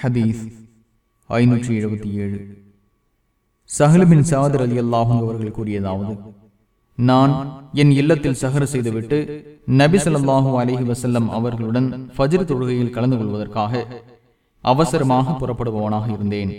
ஹதீஸ் ஐநூற்றி எழுபத்தி ஏழு. சஹலுபின் சாதர் அலி அல்லாஹும் அவர்கள் கூறியதாவது நான் என் இல்லத்தில் சஹர செய்துவிட்டு நபி சொல்லாஹு அலைஹி வசல்லம் அவர்களுடன் ஃபஜ்ர் தொழுகையில் கலந்து கொள்வதற்காக அவசரமாக புறப்படுபவனாக இருந்தேன்.